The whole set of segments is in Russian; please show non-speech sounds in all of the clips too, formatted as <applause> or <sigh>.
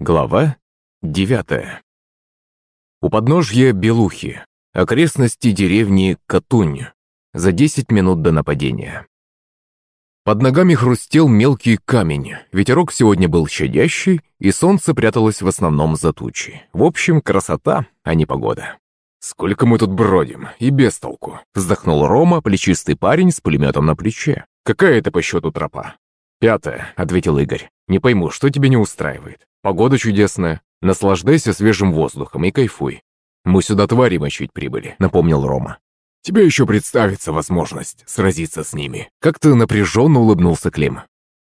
Глава девятая. У подножья Белухи. Окрестности деревни Катунь. За 10 минут до нападения. Под ногами хрустел мелкий камень. Ветерок сегодня был щадящий, и солнце пряталось в основном за тучи. В общем, красота, а не погода. «Сколько мы тут бродим, и без толку!» Вздохнул Рома, плечистый парень с пулеметом на плече. «Какая это по счету тропа?» «Пятая», — ответил Игорь. «Не пойму, что тебя не устраивает? Погода чудесная. Наслаждайся свежим воздухом и кайфуй. Мы сюда твари мочить прибыли», — напомнил Рома. «Тебе еще представится возможность сразиться с ними». Как-то напряженно улыбнулся Клим.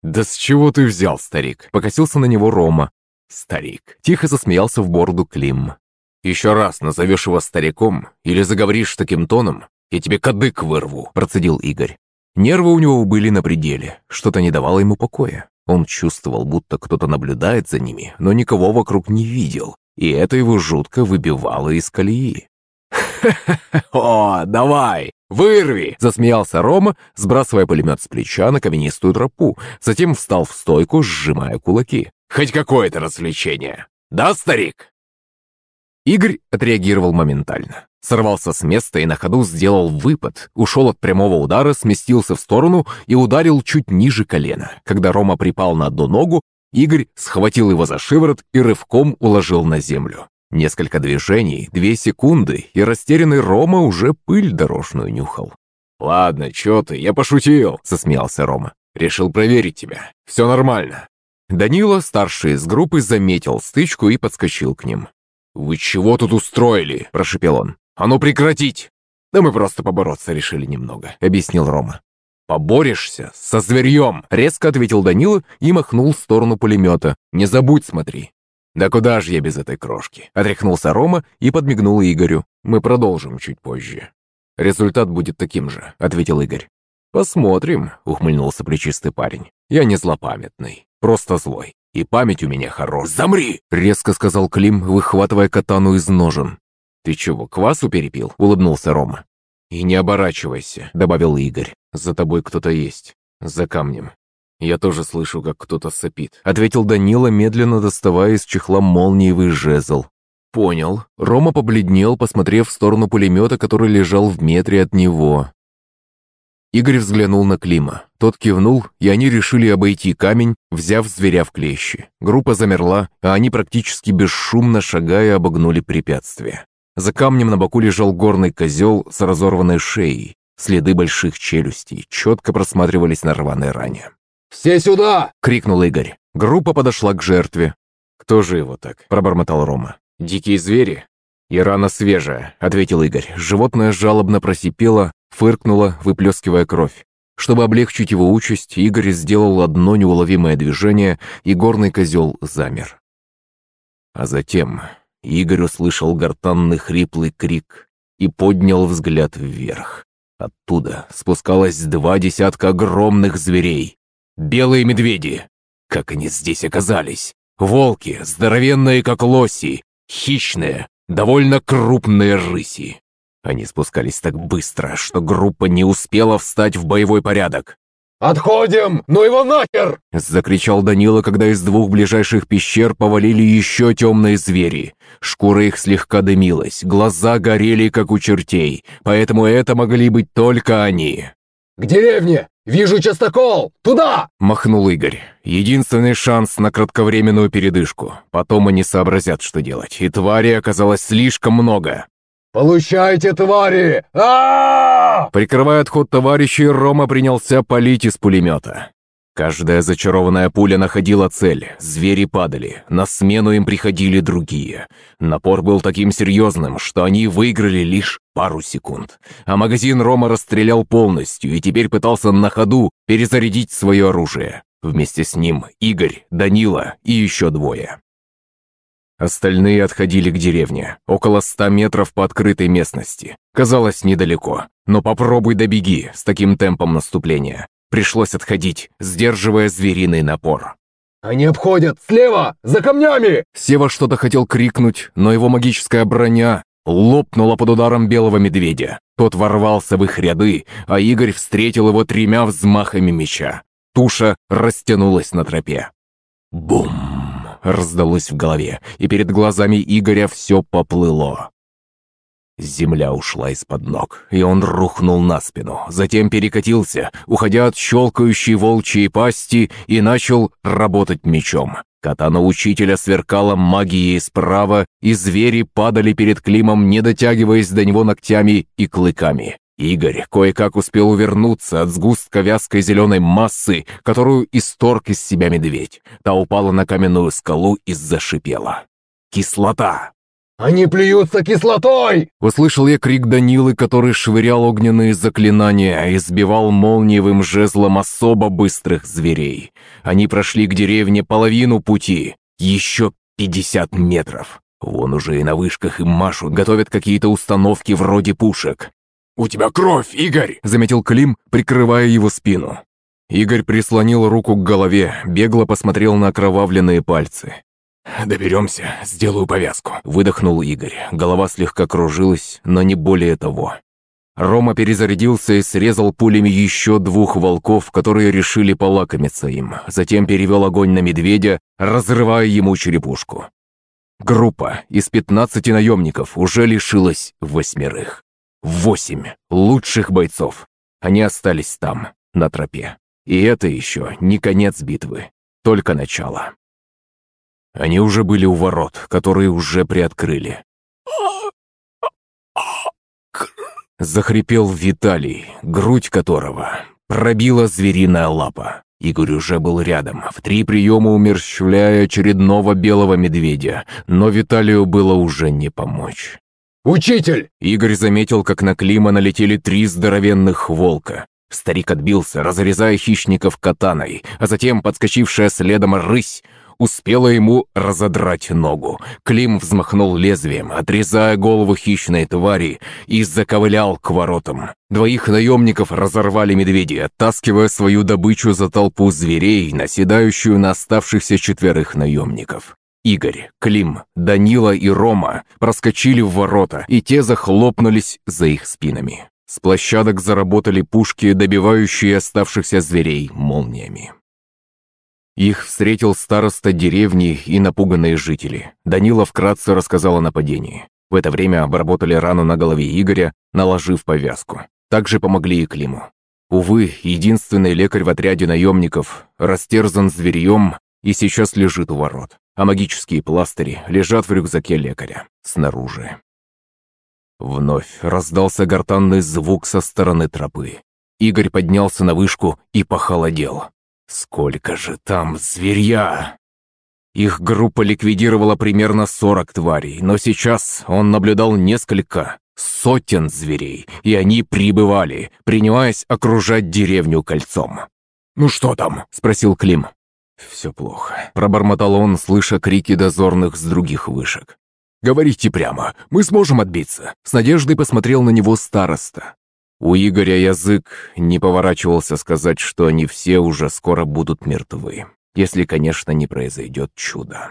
«Да с чего ты взял, старик?» — покосился на него Рома. «Старик». Тихо засмеялся в бороду Клим. «Еще раз назовешь его стариком или заговоришь таким тоном, я тебе кадык вырву», — процедил Игорь. Нервы у него были на пределе, что-то не давало ему покоя. Он чувствовал, будто кто-то наблюдает за ними, но никого вокруг не видел, и это его жутко выбивало из колеи. <laughs> «О, давай, вырви!» – засмеялся Рома, сбрасывая пулемет с плеча на каменистую тропу, затем встал в стойку, сжимая кулаки. «Хоть какое-то развлечение! Да, старик?» Игорь отреагировал моментально. Сорвался с места и на ходу сделал выпад, ушел от прямого удара, сместился в сторону и ударил чуть ниже колена. Когда Рома припал на одну ногу, Игорь схватил его за шиворот и рывком уложил на землю. Несколько движений, две секунды, и растерянный Рома уже пыль дорожную нюхал. «Ладно, чё ты, я пошутил», — засмеялся Рома. «Решил проверить тебя. Все нормально». Данила, старший из группы, заметил стычку и подскочил к ним. «Вы чего тут устроили?» – прошепел он. «А ну прекратить!» «Да мы просто побороться решили немного», – объяснил Рома. «Поборешься со зверьем!» – резко ответил Данила и махнул в сторону пулемета. «Не забудь, смотри!» «Да куда же я без этой крошки?» – отряхнулся Рома и подмигнул Игорю. «Мы продолжим чуть позже». «Результат будет таким же», – ответил Игорь. «Посмотрим», — ухмыльнулся плечистый парень. «Я не злопамятный, просто злой. И память у меня хорош. Замри!» — резко сказал Клим, выхватывая катану из ножен. «Ты чего, квасу перепил?» — улыбнулся Рома. «И не оборачивайся», — добавил Игорь. «За тобой кто-то есть. За камнем». «Я тоже слышу, как кто-то сопит», — ответил Данила, медленно доставая из чехла молниевый жезл. «Понял». Рома побледнел, посмотрев в сторону пулемета, который лежал в метре от него. Игорь взглянул на Клима. Тот кивнул, и они решили обойти камень, взяв зверя в клещи. Группа замерла, а они практически бесшумно шагая обогнули препятствие. За камнем на боку лежал горный козел с разорванной шеей. Следы больших челюстей четко просматривались на рваной ране. «Все сюда!» — крикнул Игорь. Группа подошла к жертве. «Кто же его так?» — пробормотал Рома. «Дикие звери?» «И рана свежая», — ответил Игорь. Животное жалобно просипело, фыркнуло, выплескивая кровь. Чтобы облегчить его участь, Игорь сделал одно неуловимое движение, и горный козел замер. А затем Игорь услышал гортанный хриплый крик и поднял взгляд вверх. Оттуда спускалось два десятка огромных зверей. Белые медведи. Как они здесь оказались? Волки, здоровенные как лоси, хищные, довольно крупные рыси. Они спускались так быстро, что группа не успела встать в боевой порядок. «Отходим! Ну его нахер!» Закричал Данила, когда из двух ближайших пещер повалили еще темные звери. Шкура их слегка дымилась, глаза горели, как у чертей, поэтому это могли быть только они. «К деревне! Вижу частокол! Туда!» Махнул Игорь. Единственный шанс на кратковременную передышку. Потом они сообразят, что делать, и твари оказалось слишком много. «Получайте, твари! а, Прикрывая отход товарищей, Рома принялся палить из пулемета. Каждая зачарованная пуля находила цель, звери падали, на смену им приходили другие. Напор был таким серьезным, что они выиграли лишь пару секунд. А магазин Рома расстрелял полностью и теперь пытался на ходу перезарядить свое оружие. Вместе с ним Игорь, Данила и еще двое. Остальные отходили к деревне, около ста метров по открытой местности. Казалось, недалеко. Но попробуй добеги с таким темпом наступления. Пришлось отходить, сдерживая звериный напор. «Они обходят! Слева! За камнями!» Сева что-то хотел крикнуть, но его магическая броня лопнула под ударом белого медведя. Тот ворвался в их ряды, а Игорь встретил его тремя взмахами меча. Туша растянулась на тропе. Бум! Раздалось в голове, и перед глазами Игоря все поплыло. Земля ушла из-под ног, и он рухнул на спину, затем перекатился, уходя от щелкающей волчьей пасти, и начал работать мечом. Катана учителя сверкала магией справа, и звери падали перед Климом, не дотягиваясь до него ногтями и клыками. Игорь кое-как успел увернуться от сгустка вязкой зеленой массы, которую исторг из себя медведь. Та упала на каменную скалу и зашипела. «Кислота!» «Они плюются кислотой!» Услышал я крик Данилы, который швырял огненные заклинания и сбивал молниевым жезлом особо быстрых зверей. Они прошли к деревне половину пути, еще пятьдесят метров. Вон уже и на вышках им машут, готовят какие-то установки вроде пушек. «У тебя кровь, Игорь!» — заметил Клим, прикрывая его спину. Игорь прислонил руку к голове, бегло посмотрел на окровавленные пальцы. «Доберемся, сделаю повязку», — выдохнул Игорь. Голова слегка кружилась, но не более того. Рома перезарядился и срезал пулями еще двух волков, которые решили полакомиться им. Затем перевел огонь на медведя, разрывая ему черепушку. Группа из 15 наемников уже лишилась восьмерых. Восемь лучших бойцов. Они остались там, на тропе. И это еще не конец битвы, только начало. Они уже были у ворот, которые уже приоткрыли. Захрипел Виталий, грудь которого пробила звериная лапа. Игорь уже был рядом, в три приема умерщвляя очередного белого медведя, но Виталию было уже не помочь. «Учитель!» Игорь заметил, как на Клима налетели три здоровенных волка. Старик отбился, разрезая хищников катаной, а затем подскочившая следом рысь успела ему разодрать ногу. Клим взмахнул лезвием, отрезая голову хищной твари, и заковылял к воротам. Двоих наемников разорвали медведи, оттаскивая свою добычу за толпу зверей, наседающую на оставшихся четверых наемников. Игорь, Клим, Данила и Рома проскочили в ворота, и те захлопнулись за их спинами. С площадок заработали пушки, добивающие оставшихся зверей молниями. Их встретил староста деревни и напуганные жители. Данила вкратце рассказал о нападении. В это время обработали рану на голове Игоря, наложив повязку. Также помогли и Климу. Увы, единственный лекарь в отряде наемников растерзан зверьем и сейчас лежит у ворот, а магические пластыри лежат в рюкзаке лекаря, снаружи. Вновь раздался гортанный звук со стороны тропы. Игорь поднялся на вышку и похолодел. Сколько же там зверья! Их группа ликвидировала примерно 40 тварей, но сейчас он наблюдал несколько сотен зверей, и они прибывали, принимаясь окружать деревню кольцом. «Ну что там?» – спросил Клим. «Все плохо», – пробормотал он, слыша крики дозорных с других вышек. «Говорите прямо, мы сможем отбиться», – с надеждой посмотрел на него староста. У Игоря язык не поворачивался сказать, что они все уже скоро будут мертвы, если, конечно, не произойдет чудо.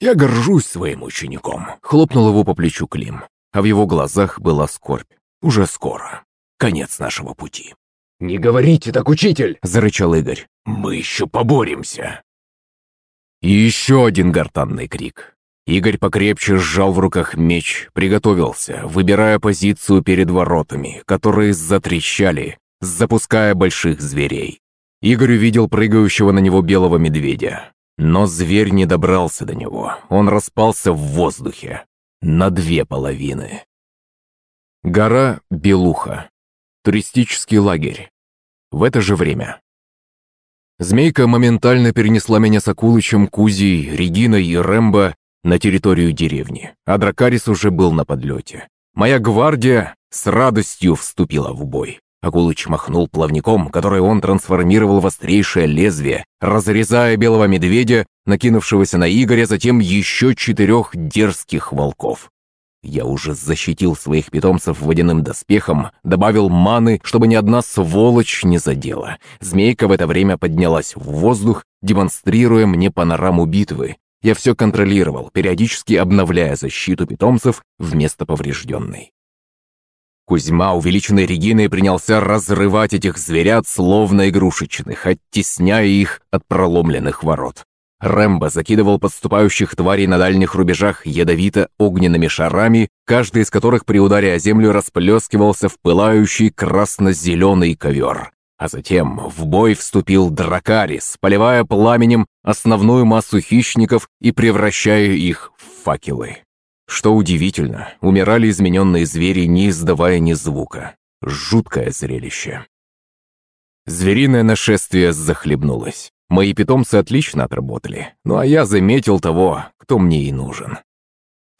«Я горжусь своим учеником», — хлопнул его по плечу Клим, а в его глазах была скорбь. «Уже скоро. Конец нашего пути». «Не говорите так, учитель!» — зарычал Игорь. «Мы еще поборемся!» И еще один гортанный крик. Игорь покрепче сжал в руках меч, приготовился, выбирая позицию перед воротами, которые затрещали, запуская больших зверей. Игорь увидел прыгающего на него белого медведя. Но зверь не добрался до него, он распался в воздухе. На две половины. Гора Белуха. Туристический лагерь. В это же время. Змейка моментально перенесла меня с Акулычем, Кузей, Региной и Рэмбо на территорию деревни, а Дракарис уже был на подлете. Моя гвардия с радостью вступила в бой. Акулыч махнул плавником, который он трансформировал в острейшее лезвие, разрезая белого медведя, накинувшегося на Игоря, затем еще четырех дерзких волков. Я уже защитил своих питомцев водяным доспехом, добавил маны, чтобы ни одна сволочь не задела. Змейка в это время поднялась в воздух, демонстрируя мне панораму битвы, я все контролировал, периодически обновляя защиту питомцев вместо поврежденной. Кузьма, увеличенный Региной, принялся разрывать этих зверят, словно игрушечных, оттесняя их от проломленных ворот. Рэмбо закидывал подступающих тварей на дальних рубежах ядовито-огненными шарами, каждый из которых при ударе о землю расплескивался в пылающий красно-зеленый ковер. А затем в бой вступил Дракарис, поливая пламенем основную массу хищников и превращая их в факелы. Что удивительно, умирали измененные звери, не издавая ни звука. Жуткое зрелище. Звериное нашествие захлебнулось. Мои питомцы отлично отработали, ну а я заметил того, кто мне и нужен.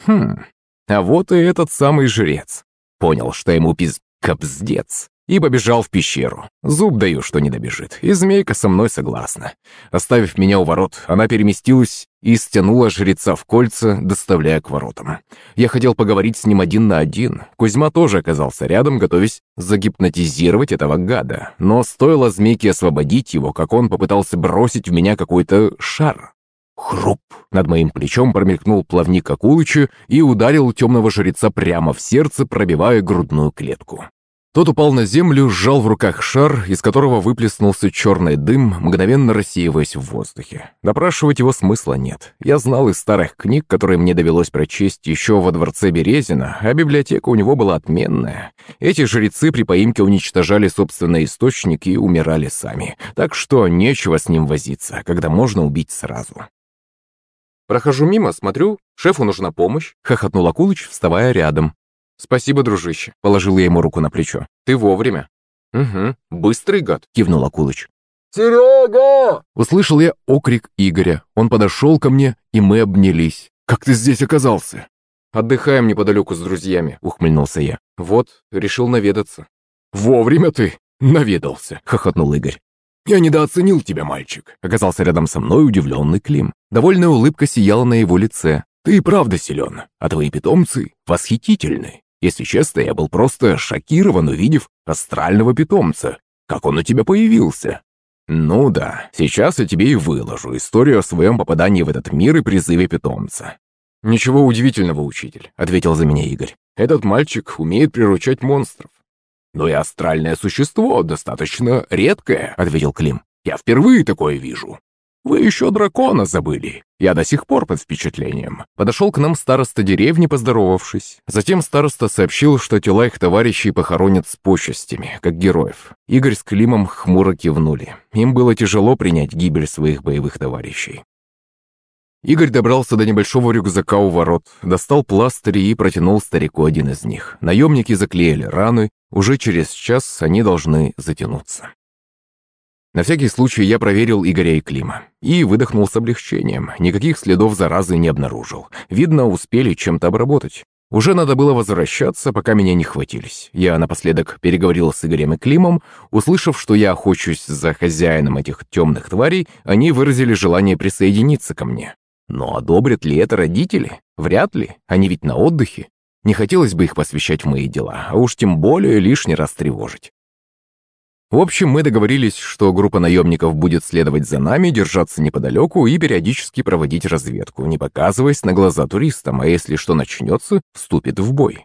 Хм, а вот и этот самый жрец. Понял, что ему пиз... капздец и побежал в пещеру. Зуб даю, что не добежит, и змейка со мной согласна. Оставив меня у ворот, она переместилась и стянула жреца в кольца, доставляя к воротам. Я хотел поговорить с ним один на один. Кузьма тоже оказался рядом, готовясь загипнотизировать этого гада. Но стоило змейке освободить его, как он попытался бросить в меня какой-то шар. Хруп! Над моим плечом промелькнул плавник Акулыча и ударил темного жреца прямо в сердце, пробивая грудную клетку. Тот упал на землю, сжал в руках шар, из которого выплеснулся черный дым, мгновенно рассеиваясь в воздухе. Допрашивать его смысла нет. Я знал из старых книг, которые мне довелось прочесть еще во дворце Березина, а библиотека у него была отменная. Эти жрецы при поимке уничтожали собственные источники и умирали сами. Так что нечего с ним возиться, когда можно убить сразу. Прохожу мимо, смотрю, шефу нужна помощь, хохотнул Акулыч, вставая рядом. «Спасибо, дружище», — положил я ему руку на плечо. «Ты вовремя». «Угу, быстрый гад», — кивнул Акулыч. «Серега!» Услышал я окрик Игоря. Он подошел ко мне, и мы обнялись. «Как ты здесь оказался?» «Отдыхаем неподалеку с друзьями», — ухмыльнулся я. «Вот, решил наведаться». «Вовремя ты наведался», — хохотнул Игорь. «Я недооценил тебя, мальчик», — оказался рядом со мной удивленный Клим. Довольная улыбка сияла на его лице. «Ты и правда силен, а твои питомцы восхитительны. Если честно, я был просто шокирован, увидев астрального питомца. Как он у тебя появился? Ну да, сейчас я тебе и выложу историю о своем попадании в этот мир и призыве питомца. «Ничего удивительного, учитель», — ответил за меня Игорь. «Этот мальчик умеет приручать монстров». «Но и астральное существо достаточно редкое», — ответил Клим. «Я впервые такое вижу. «Вы еще дракона забыли. Я до сих пор под впечатлением». Подошел к нам староста деревни, поздоровавшись. Затем староста сообщил, что тела их товарищей похоронят с почестями, как героев. Игорь с Климом хмуро кивнули. Им было тяжело принять гибель своих боевых товарищей. Игорь добрался до небольшого рюкзака у ворот, достал пластыри и протянул старику один из них. Наемники заклеили раны, уже через час они должны затянуться. На всякий случай я проверил Игоря и Клима. И выдохнул с облегчением. Никаких следов заразы не обнаружил. Видно, успели чем-то обработать. Уже надо было возвращаться, пока меня не хватились. Я напоследок переговорил с Игорем и Климом. Услышав, что я охочусь за хозяином этих темных тварей, они выразили желание присоединиться ко мне. Но одобрят ли это родители? Вряд ли. Они ведь на отдыхе. Не хотелось бы их посвящать в мои дела, а уж тем более лишний раз тревожить. В общем, мы договорились, что группа наемников будет следовать за нами, держаться неподалеку и периодически проводить разведку, не показываясь на глаза туристам, а если что начнется, вступит в бой.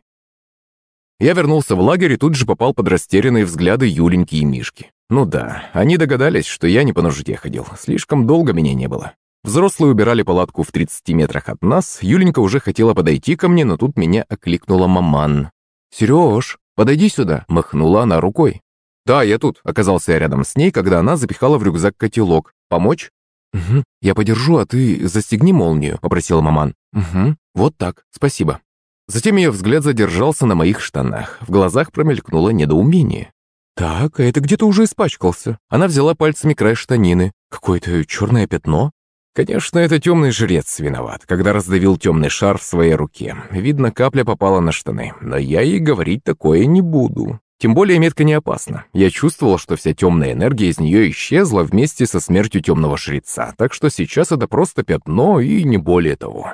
Я вернулся в лагерь и тут же попал под растерянные взгляды Юленьки и Мишки. Ну да, они догадались, что я не по нужде ходил, слишком долго меня не было. Взрослые убирали палатку в 30 метрах от нас, Юленька уже хотела подойти ко мне, но тут меня окликнула маман. «Сереж, подойди сюда», — махнула она рукой. «Да, я тут», — оказался я рядом с ней, когда она запихала в рюкзак котелок. «Помочь?» «Угу, я подержу, а ты застегни молнию», — попросила маман. «Угу, вот так, спасибо». Затем ее взгляд задержался на моих штанах. В глазах промелькнуло недоумение. «Так, а это где-то уже испачкался». Она взяла пальцами край штанины. «Какое-то черное пятно?» Конечно, это темный жрец виноват, когда раздавил темный шар в своей руке. Видно, капля попала на штаны, но я ей говорить такое не буду. Тем более метка не опасна. Я чувствовал, что вся темная энергия из нее исчезла вместе со смертью темного жреца, так что сейчас это просто пятно и не более того.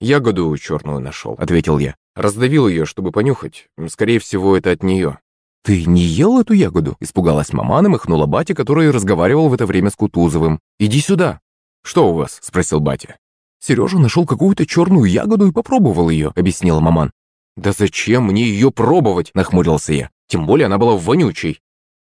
«Ягоду черную нашел», — ответил я. Раздавил ее, чтобы понюхать. Скорее всего, это от нее. «Ты не ел эту ягоду?» — испугалась маман и махнула батя, который разговаривал в это время с Кутузовым. «Иди сюда». «Что у вас?» — спросил батя. «Сережа нашел какую-то черную ягоду и попробовал ее», — объяснила маман. «Да зачем мне ее пробовать?» — нахмурился я. Тем более она была вонючей.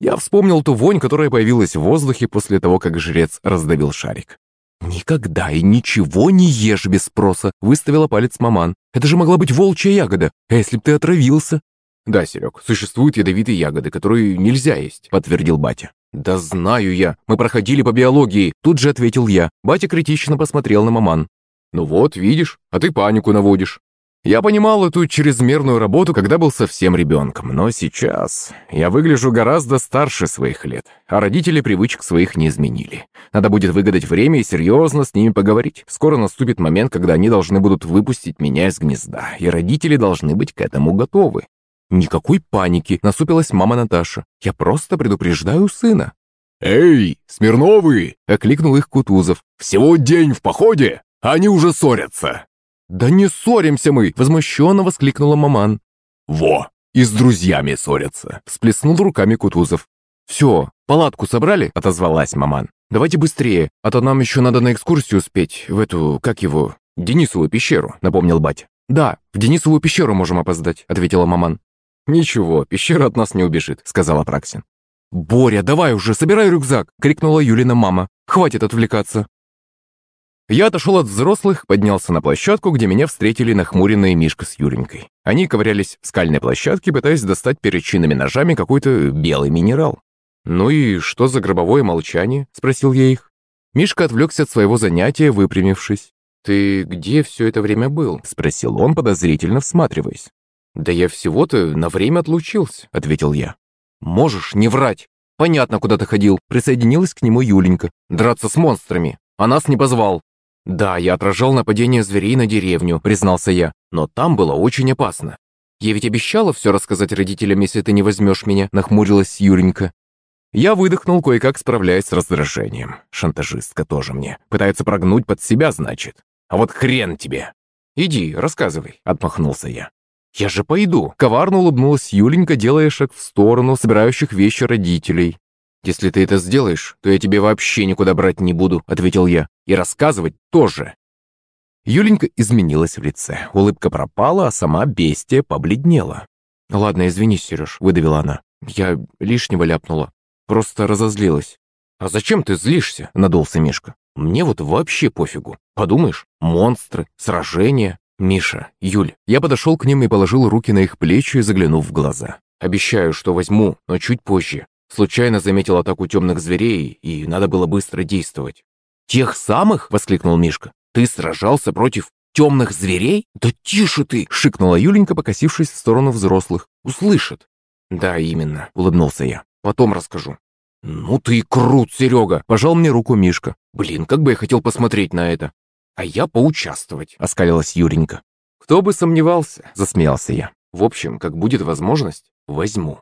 Я вспомнил ту вонь, которая появилась в воздухе после того, как жрец раздавил шарик. «Никогда и ничего не ешь без спроса», — выставила палец маман. «Это же могла быть волчья ягода. А если б ты отравился?» «Да, Серег, существуют ядовитые ягоды, которые нельзя есть», — подтвердил батя. «Да знаю я, мы проходили по биологии», — тут же ответил я. Батя критично посмотрел на маман. «Ну вот, видишь, а ты панику наводишь». Я понимал эту чрезмерную работу, когда был совсем ребенком, но сейчас я выгляжу гораздо старше своих лет, а родители привычек своих не изменили. Надо будет выгадать время и серьезно с ними поговорить. Скоро наступит момент, когда они должны будут выпустить меня из гнезда, и родители должны быть к этому готовы. Никакой паники, насупилась мама Наташа. Я просто предупреждаю сына. «Эй, Смирновы!» — окликнул их Кутузов. «Всего день в походе, а они уже ссорятся!» «Да не ссоримся мы!» – возмущенно воскликнула маман. «Во! И с друзьями ссорятся!» – всплеснул руками Кутузов. «Все, палатку собрали?» – отозвалась маман. «Давайте быстрее, а то нам еще надо на экскурсию успеть, в эту, как его, Денисову пещеру», – напомнил батя. «Да, в Денисову пещеру можем опоздать», – ответила маман. «Ничего, пещера от нас не убежит», – сказала Праксин. «Боря, давай уже, собирай рюкзак!» – крикнула Юлина мама. «Хватит отвлекаться!» Я отошел от взрослых, поднялся на площадку, где меня встретили нахмуренные Мишка с Юренькой. Они ковырялись в скальной площадке, пытаясь достать перечинными ножами какой-то белый минерал. «Ну и что за гробовое молчание?» – спросил я их. Мишка отвлекся от своего занятия, выпрямившись. «Ты где все это время был?» – спросил он, подозрительно всматриваясь. «Да я всего-то на время отлучился», – ответил я. «Можешь не врать. Понятно, куда ты ходил», – присоединилась к нему Юленька. «Драться с монстрами. А нас не позвал. «Да, я отражал нападение зверей на деревню», — признался я, «но там было очень опасно». «Я ведь обещала все рассказать родителям, если ты не возьмешь меня», — нахмурилась Юренька. Я выдохнул, кое-как справляясь с раздражением. Шантажистка тоже мне. Пытается прогнуть под себя, значит. А вот хрен тебе. «Иди, рассказывай», — отмахнулся я. «Я же пойду», — коварно улыбнулась Юленька, делая шаг в сторону собирающих вещи родителей. «Если ты это сделаешь, то я тебе вообще никуда брать не буду», — ответил я. «И рассказывать тоже». Юленька изменилась в лице. Улыбка пропала, а сама бестия побледнела. «Ладно, извини, Сереж», — выдавила она. «Я лишнего ляпнула. Просто разозлилась». «А зачем ты злишься?» — надулся Мишка. «Мне вот вообще пофигу. Подумаешь, монстры, сражения». «Миша, Юль». Я подошел к ним и положил руки на их плечи, заглянув в глаза. «Обещаю, что возьму, но чуть позже. Случайно заметил атаку темных зверей, и надо было быстро действовать. «Тех самых?» — воскликнул Мишка. «Ты сражался против темных зверей?» «Да тише ты!» — шикнула Юленька, покосившись в сторону взрослых. «Услышат!» «Да, именно», — улыбнулся я. «Потом расскажу». «Ну ты и крут, Серега!» — пожал мне руку Мишка. «Блин, как бы я хотел посмотреть на это!» «А я поучаствовать!» — оскалилась Юренька. «Кто бы сомневался!» — засмеялся я. «В общем, как будет возможность, возьму».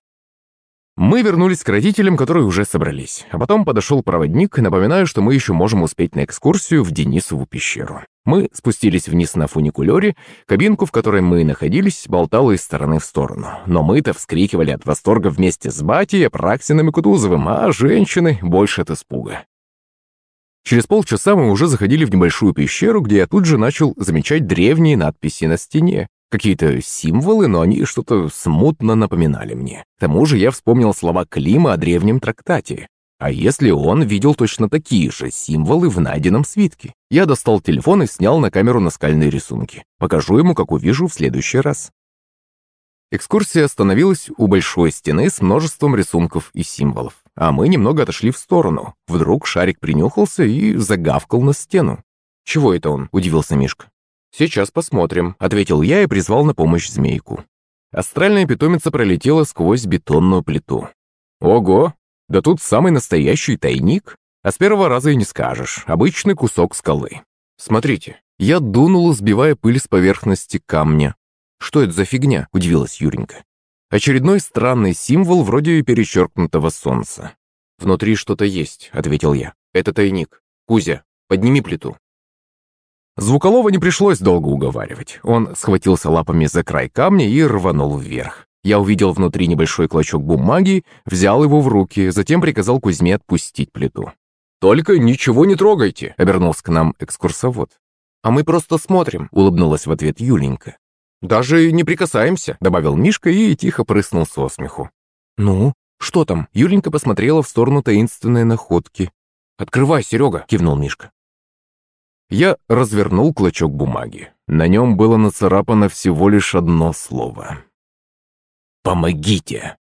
Мы вернулись к родителям, которые уже собрались. А потом подошел проводник, напоминая, что мы еще можем успеть на экскурсию в Денисову пещеру. Мы спустились вниз на фуникулере, кабинку, в которой мы находились, болтала из стороны в сторону. Но мы-то вскрикивали от восторга вместе с Батей, Апраксиным и Кутузовым, а женщины больше от испуга. Через полчаса мы уже заходили в небольшую пещеру, где я тут же начал замечать древние надписи на стене. Какие-то символы, но они что-то смутно напоминали мне. К тому же я вспомнил слова Клима о древнем трактате. А если он видел точно такие же символы в найденном свитке? Я достал телефон и снял на камеру наскальные рисунки. Покажу ему, как увижу в следующий раз. Экскурсия остановилась у большой стены с множеством рисунков и символов. А мы немного отошли в сторону. Вдруг шарик принюхался и загавкал на стену. «Чего это он?» – удивился Мишка. «Сейчас посмотрим», — ответил я и призвал на помощь змейку. Астральная питомица пролетела сквозь бетонную плиту. «Ого! Да тут самый настоящий тайник. А с первого раза и не скажешь. Обычный кусок скалы. Смотрите, я дунул, сбивая пыль с поверхности камня. Что это за фигня?» — удивилась Юренька. Очередной странный символ вроде перечеркнутого солнца. «Внутри что-то есть», — ответил я. «Это тайник. Кузя, подними плиту». Звуколова не пришлось долго уговаривать. Он схватился лапами за край камня и рванул вверх. Я увидел внутри небольшой клочок бумаги, взял его в руки, затем приказал Кузьме отпустить плиту. «Только ничего не трогайте», — обернулся к нам экскурсовод. «А мы просто смотрим», — улыбнулась в ответ Юленька. «Даже не прикасаемся», — добавил Мишка и тихо прыснул со смеху. «Ну, что там?» — Юленька посмотрела в сторону таинственной находки. «Открывай, Серега», — кивнул Мишка. Я развернул клочок бумаги. На нем было нацарапано всего лишь одно слово. «Помогите!»